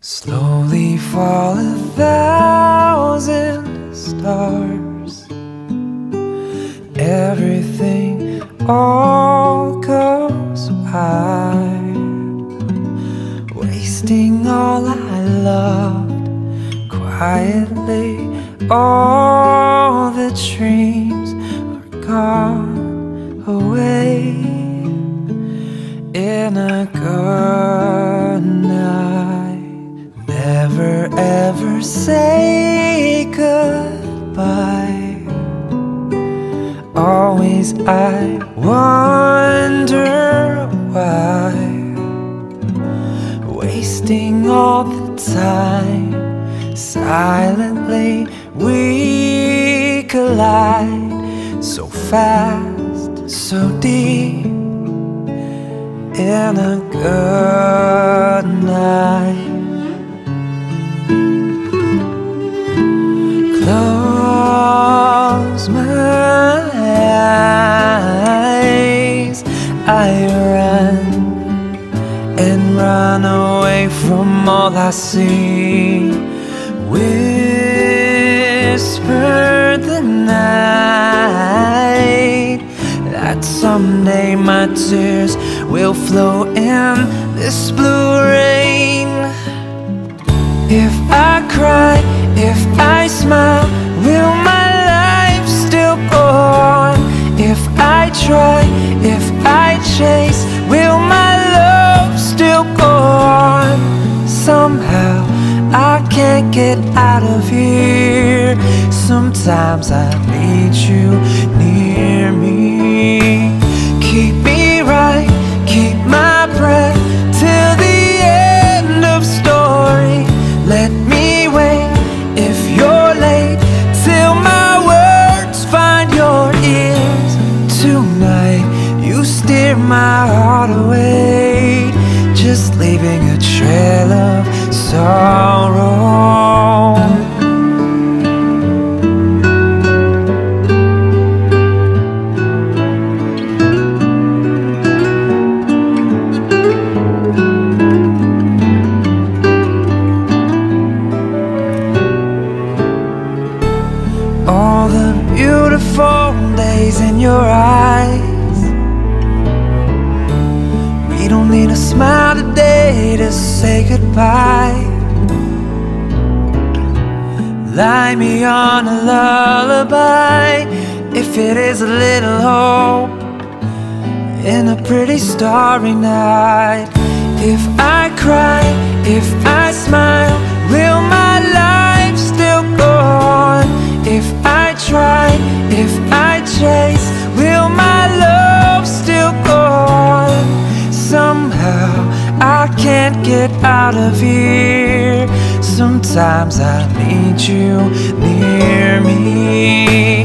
Slowly fall a thousand stars. Everything all goes by. Wasting all I loved quietly. All the dreams are gone away in a good ever say goodbye. Always I wonder why. Wasting all the time. Silently we collide. So fast, so deep. In a good night. All I see. Whisper the night that someday my tears will flow in this blue rain. If I cry, if I smile, I can't get out of here. Sometimes I need you near me. Keep me right, keep my breath till the end of story. Let me wait if you're late till my words find your ears. Tonight you steer my heart in your eyes. We don't need a smile today to say goodbye. Lie me on a lullaby if it is a little hope in a pretty starry night. If I cry, if I smile, out of here. Sometimes I need you near me. Me